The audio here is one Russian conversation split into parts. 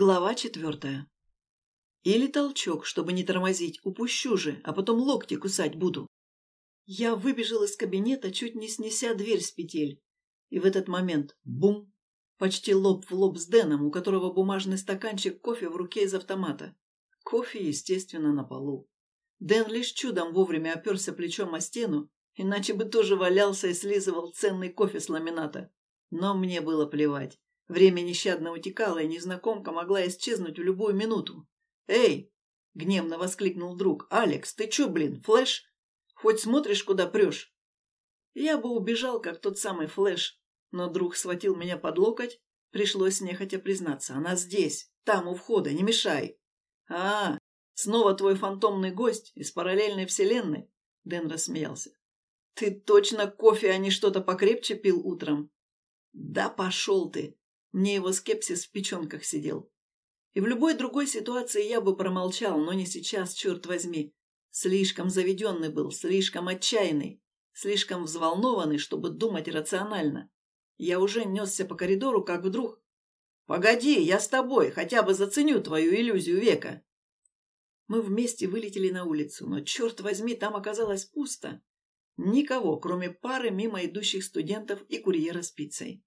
Глава четвертая. Или толчок, чтобы не тормозить, упущу же, а потом локти кусать буду. Я выбежал из кабинета, чуть не снеся дверь с петель. И в этот момент — бум! Почти лоб в лоб с Дэном, у которого бумажный стаканчик кофе в руке из автомата. Кофе, естественно, на полу. Дэн лишь чудом вовремя оперся плечом о стену, иначе бы тоже валялся и слизывал ценный кофе с ламината. Но мне было плевать. Время нещадно утекало, и незнакомка могла исчезнуть в любую минуту. «Эй!» — гневно воскликнул друг. «Алекс, ты чё, блин, флэш? Хоть смотришь, куда прешь?» Я бы убежал, как тот самый флэш, но друг схватил меня под локоть. Пришлось нехотя признаться. «Она здесь, там, у входа, не мешай!» «А, снова твой фантомный гость из параллельной вселенной?» Дэн рассмеялся. «Ты точно кофе, а не что-то покрепче пил утром?» «Да пошел ты!» Мне его скепсис в печенках сидел. И в любой другой ситуации я бы промолчал, но не сейчас, черт возьми. Слишком заведенный был, слишком отчаянный, слишком взволнованный, чтобы думать рационально. Я уже несся по коридору, как вдруг... «Погоди, я с тобой, хотя бы заценю твою иллюзию века!» Мы вместе вылетели на улицу, но, черт возьми, там оказалось пусто. Никого, кроме пары мимо идущих студентов и курьера с пиццей.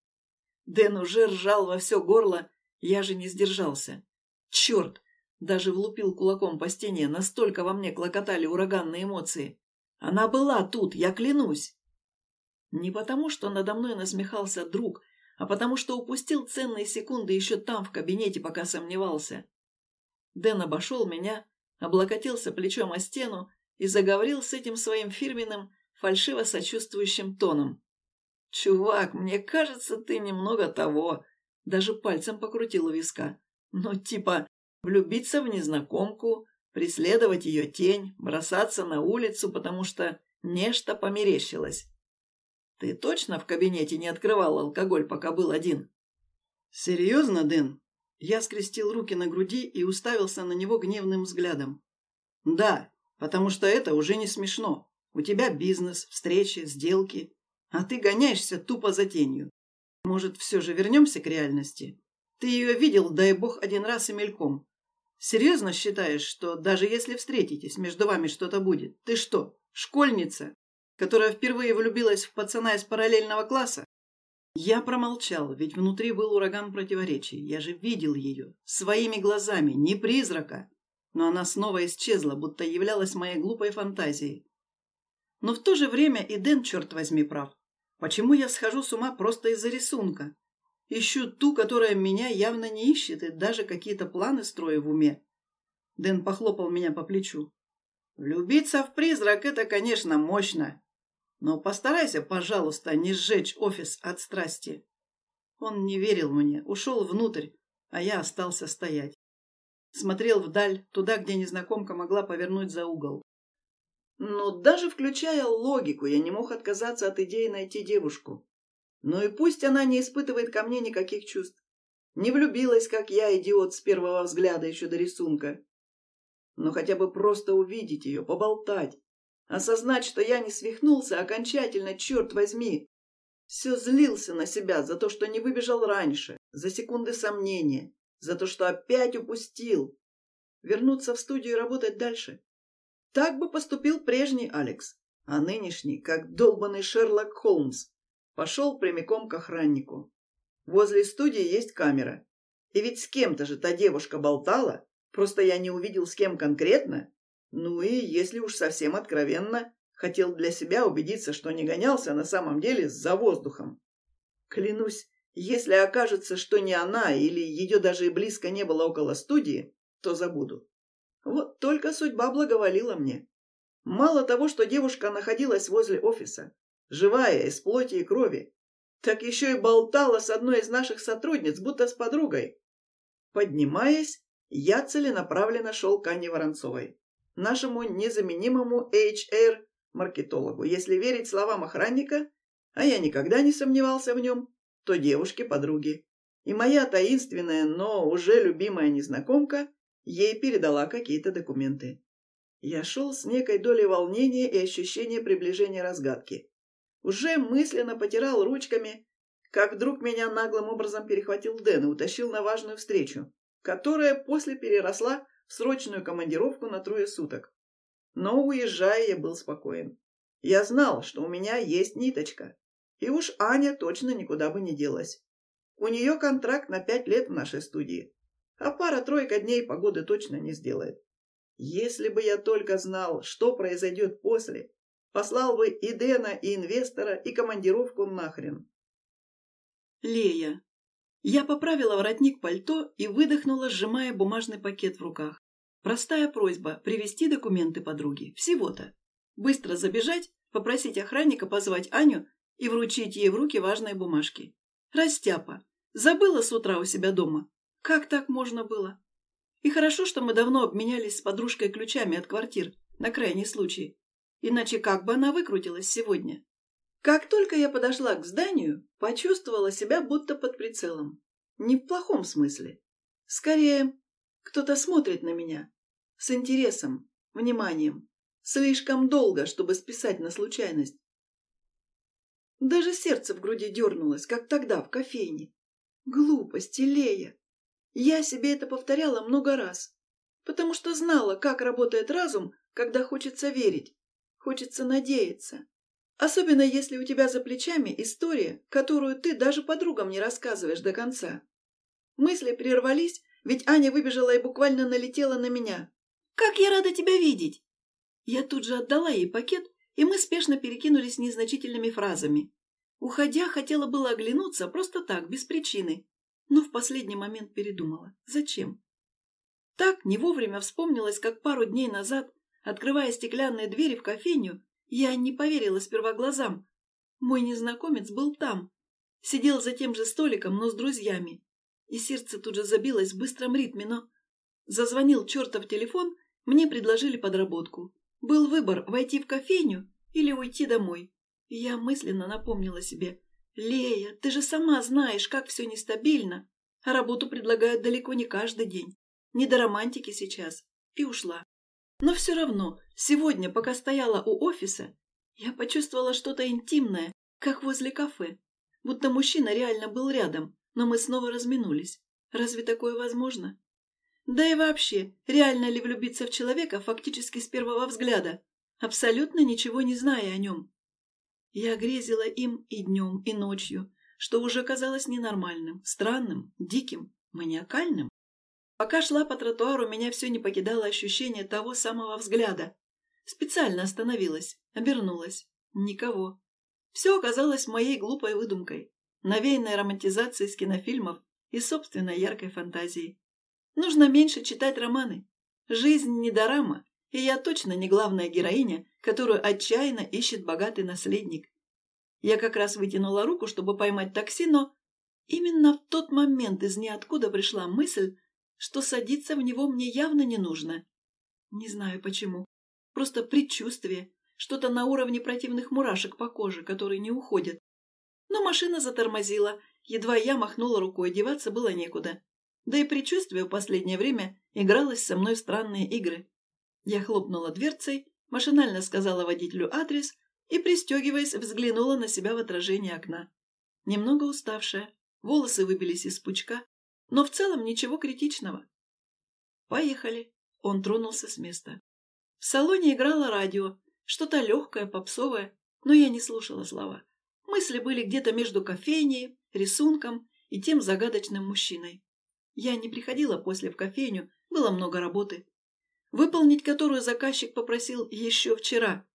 Дэн уже ржал во все горло, я же не сдержался. Черт! Даже влупил кулаком по стене, настолько во мне клокотали ураганные эмоции. Она была тут, я клянусь. Не потому, что надо мной насмехался друг, а потому, что упустил ценные секунды еще там, в кабинете, пока сомневался. Дэн обошел меня, облокотился плечом о стену и заговорил с этим своим фирменным, фальшиво сочувствующим тоном. «Чувак, мне кажется, ты немного того...» Даже пальцем покрутил у виска. «Ну, типа, влюбиться в незнакомку, преследовать ее тень, бросаться на улицу, потому что нечто померещилось. Ты точно в кабинете не открывал алкоголь, пока был один?» «Серьезно, Дэн?» Я скрестил руки на груди и уставился на него гневным взглядом. «Да, потому что это уже не смешно. У тебя бизнес, встречи, сделки. А ты гоняешься тупо за тенью. Может, все же вернемся к реальности? Ты ее видел, дай бог, один раз и мельком. Серьезно считаешь, что даже если встретитесь, между вами что-то будет? Ты что, школьница, которая впервые влюбилась в пацана из параллельного класса? Я промолчал, ведь внутри был ураган противоречий. Я же видел ее, своими глазами, не призрака. Но она снова исчезла, будто являлась моей глупой фантазией. Но в то же время и Дэн, черт возьми, прав. Почему я схожу с ума просто из-за рисунка? Ищу ту, которая меня явно не ищет, и даже какие-то планы строю в уме. Дэн похлопал меня по плечу. Влюбиться в призрак — это, конечно, мощно. Но постарайся, пожалуйста, не сжечь офис от страсти. Он не верил мне, ушел внутрь, а я остался стоять. Смотрел вдаль, туда, где незнакомка могла повернуть за угол. Но даже включая логику, я не мог отказаться от идеи найти девушку. Ну и пусть она не испытывает ко мне никаких чувств. Не влюбилась, как я, идиот, с первого взгляда еще до рисунка. Но хотя бы просто увидеть ее, поболтать. Осознать, что я не свихнулся окончательно, черт возьми. Все злился на себя за то, что не выбежал раньше, за секунды сомнения, за то, что опять упустил. Вернуться в студию и работать дальше. Так бы поступил прежний Алекс, а нынешний, как долбанный Шерлок Холмс, пошел прямиком к охраннику. Возле студии есть камера. И ведь с кем-то же та девушка болтала, просто я не увидел с кем конкретно. Ну и, если уж совсем откровенно, хотел для себя убедиться, что не гонялся на самом деле за воздухом. Клянусь, если окажется, что не она или ее даже и близко не было около студии, то забуду. Вот только судьба благоволила мне. Мало того, что девушка находилась возле офиса, живая, из плоти и крови, так еще и болтала с одной из наших сотрудниц, будто с подругой. Поднимаясь, я целенаправленно шел к Анне Воронцовой, нашему незаменимому HR-маркетологу. Если верить словам охранника, а я никогда не сомневался в нем, то девушки-подруги. И моя таинственная, но уже любимая незнакомка Ей передала какие-то документы. Я шел с некой долей волнения и ощущения приближения разгадки. Уже мысленно потирал ручками, как вдруг меня наглым образом перехватил Дэн и утащил на важную встречу. которая после переросла в срочную командировку на трое суток. Но, уезжая, я был спокоен. Я знал, что у меня есть ниточка. И уж Аня точно никуда бы не делась. У нее контракт на пять лет в нашей студии. А пара-тройка дней погоды точно не сделает. Если бы я только знал, что произойдет после, послал бы и Дэна, и инвестора, и командировку нахрен. Лея. Я поправила воротник пальто и выдохнула, сжимая бумажный пакет в руках. Простая просьба – привезти документы подруги. Всего-то. Быстро забежать, попросить охранника позвать Аню и вручить ей в руки важные бумажки. Растяпа. Забыла с утра у себя дома. Как так можно было? И хорошо, что мы давно обменялись с подружкой ключами от квартир, на крайний случай. Иначе как бы она выкрутилась сегодня? Как только я подошла к зданию, почувствовала себя будто под прицелом. Не в плохом смысле. Скорее, кто-то смотрит на меня. С интересом, вниманием. Слишком долго, чтобы списать на случайность. Даже сердце в груди дернулось, как тогда, в кофейне. Глупости, Лея. Я себе это повторяла много раз, потому что знала, как работает разум, когда хочется верить, хочется надеяться. Особенно если у тебя за плечами история, которую ты даже подругам не рассказываешь до конца. Мысли прервались, ведь Аня выбежала и буквально налетела на меня. «Как я рада тебя видеть!» Я тут же отдала ей пакет, и мы спешно перекинулись незначительными фразами. Уходя, хотела было оглянуться, просто так, без причины, но в последний момент передумала. Зачем? Так не вовремя вспомнилось, как пару дней назад, открывая стеклянные двери в кофейню, я не поверила сперва глазам. Мой незнакомец был там. Сидел за тем же столиком, но с друзьями. И сердце тут же забилось в быстром ритме, но... Зазвонил чертов телефон, мне предложили подработку. Был выбор войти в кофейню или уйти домой. И я мысленно напомнила себе. «Лея, ты же сама знаешь, как все нестабильно. Работу предлагают далеко не каждый день. Не до романтики сейчас». И ушла. Но все равно, сегодня, пока стояла у офиса, я почувствовала что-то интимное, как возле кафе. Будто мужчина реально был рядом, но мы снова разминулись. Разве такое возможно? Да и вообще, реально ли влюбиться в человека фактически с первого взгляда, абсолютно ничего не зная о нем? Я грезила им и днем, и ночью, что уже казалось ненормальным, странным, диким, маниакальным. Пока шла по тротуару, меня все не покидало ощущение того самого взгляда. Специально остановилась, обернулась. Никого. Все оказалось моей глупой выдумкой, навеянной романтизацией с кинофильмов и собственной яркой фантазией. Нужно меньше читать романы. Жизнь не дорама, и я точно не главная героиня, которую отчаянно ищет богатый наследник. Я как раз вытянула руку, чтобы поймать такси, но именно в тот момент из ниоткуда пришла мысль, что садиться в него мне явно не нужно. Не знаю почему. Просто предчувствие, что-то на уровне противных мурашек по коже, которые не уходят. Но машина затормозила, едва я махнула рукой, деваться было некуда. Да и предчувствие в последнее время игралось со мной странные игры. Я хлопнула дверцей, машинально сказала водителю адрес и, пристегиваясь, взглянула на себя в отражение окна. Немного уставшая, волосы выбились из пучка, но в целом ничего критичного. Поехали. Он тронулся с места. В салоне играло радио, что-то легкое, попсовое, но я не слушала слова. Мысли были где-то между кофейней, рисунком и тем загадочным мужчиной. Я не приходила после в кофейню, было много работы, выполнить которую заказчик попросил еще вчера.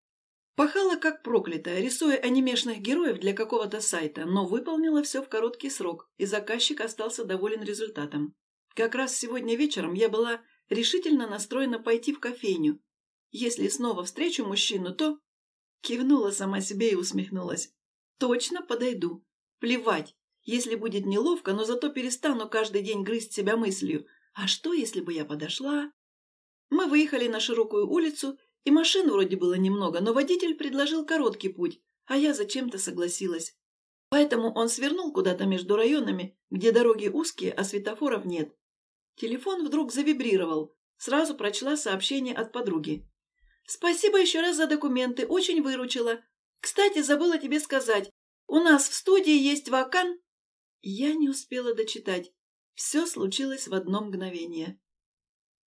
Пахала как проклятая, рисуя анимешных героев для какого-то сайта, но выполнила все в короткий срок, и заказчик остался доволен результатом. Как раз сегодня вечером я была решительно настроена пойти в кофейню. Если снова встречу мужчину, то... Кивнула сама себе и усмехнулась. Точно подойду. Плевать, если будет неловко, но зато перестану каждый день грызть себя мыслью. А что, если бы я подошла? Мы выехали на широкую улицу и машин вроде было немного, но водитель предложил короткий путь, а я зачем-то согласилась. Поэтому он свернул куда-то между районами, где дороги узкие, а светофоров нет. Телефон вдруг завибрировал. Сразу прочла сообщение от подруги. «Спасибо еще раз за документы, очень выручила. Кстати, забыла тебе сказать, у нас в студии есть вакан...» Я не успела дочитать. Все случилось в одно мгновение.